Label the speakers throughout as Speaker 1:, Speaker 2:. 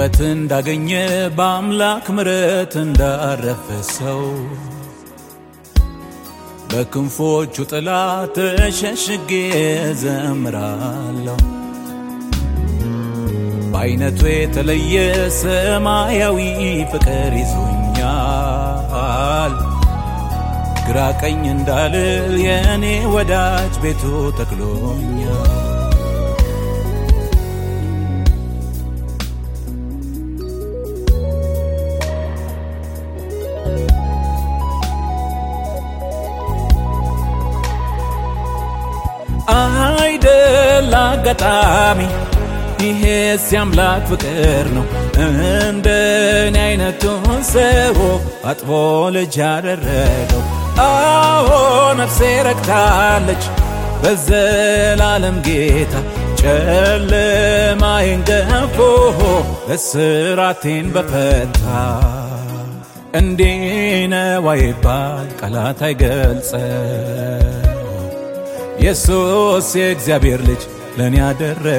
Speaker 1: ሕይወት እንዳገኘ በአምላክ ምረት እንዳረፈ ሰው በክንፎቹ ጥላ ተሸሽጌ ዘምራለሁ። በአይነቱ የተለየ ሰማያዊ ፍቅር ይዞኛል። ግራ ቀኝ እንዳልል የእኔ ወዳጅ ቤቱ ተክሎኛል። አጋጣሚ ይሄስ የአምላክ ፍቅር ነው። እንደኔ አይነቱን ሰው አጥቦ ልጅ ያደረገው። አዎ ነፍሴ ረክታለች በዘላለም ጌታ ጨለማዬን ገፎ እስራቴን በፈታ እንዲህ ነው አይባል ቃላት አይገልጸው ኢየሱስ የእግዚአብሔር ልጅ ለእኔ ያደረገው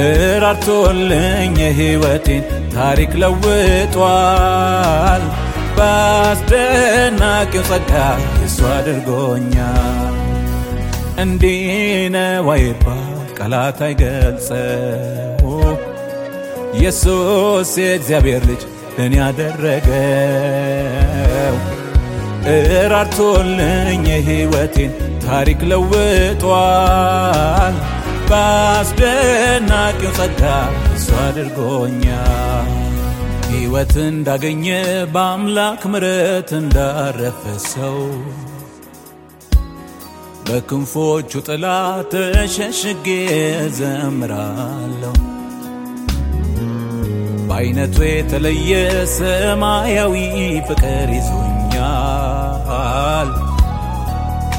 Speaker 1: እራርቶልኝ የሕይወቴን ታሪክ ለውጧል። በአስደናቂው ጸጋ የሱ አድርጎኛል። እንዲህ ነው አይባል ቃላት አይገልጸው ኢየሱስ የእግዚአብሔር ልጅ ለእኔ ያደረገው እራርቶልኝ የሕይወቴን ታሪክ ለውጧል። በአስደናቂው ጸጋ እሱ አድርጎኛል። ሕይወት እንዳገኘ በአምላክ ምረት እንዳረፈ ሰው በክንፎቹ ጥላ ተሸሽጌ ዘምራለሁ። በአይነቱ የተለየ ሰማያዊ ፍቅር ይዞኛል።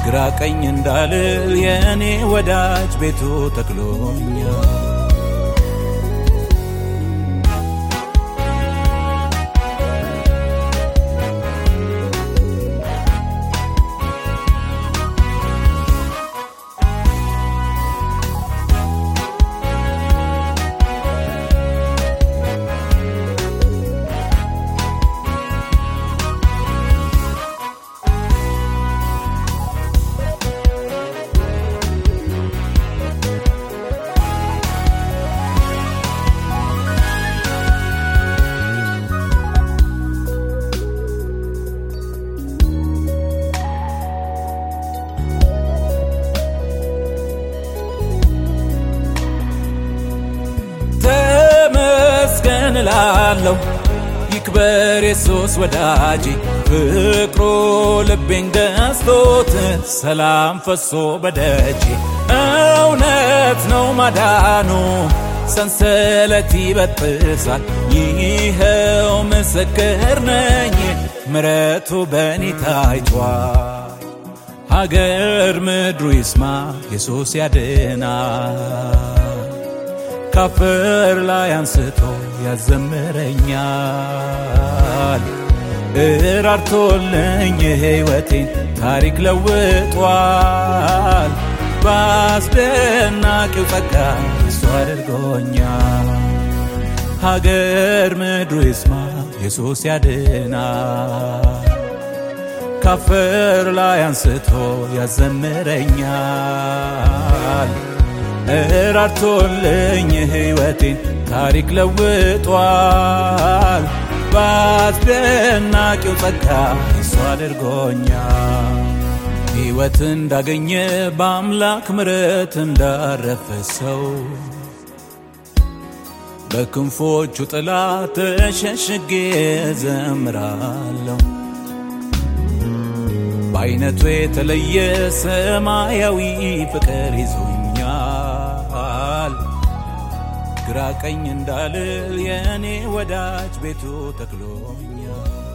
Speaker 1: ግራ ቀኝ እንዳልል የእኔ ወዳጅ ቤቱ ተክሎኛል። እላለሁ። ይክበር የሱስ ወዳጄ ፍቅሩ ልቤን ገዝቶት ሰላም ፈሶ በደጄ። እውነት ነው ማዳኑ ሰንሰለት ይበጥሳል። ይኸው ምስክር ነኝ ምረቱ በኔ ታይቷል። ሀገር ምድሩ ይስማ ኢየሱስ ያድናል ካፈር ላይ አንስቶ ያዘምረኛል። እራርቶልኝ የሕይወቴን ታሪክ ለውጧል። በአስደናቂው ጸጋ እሱ አድርጎኛል። ሀገር ምድሩ ይስማ ኢየሱስ ያድናል። ካፈር ላይ አንስቶ ያዘምረኛል። እራርቶልኝ የሕይወቴን ታሪክ ለውጧል። በአስደናቂው ጸጋ እሱ አድርጎኛል። ሕይወት እንዳገኘ በአምላክ ምረት እንዳረፈ ሰው በክንፎቹ ጥላ ተሸሽጌ ዘምራለሁ። በአይነቱ የተለየ ሰማያዊ ፍቅር ይዞኛል። ግራ ቀኝ እንዳልል የእኔ ወዳጅ ቤቱ ተክሎኛል።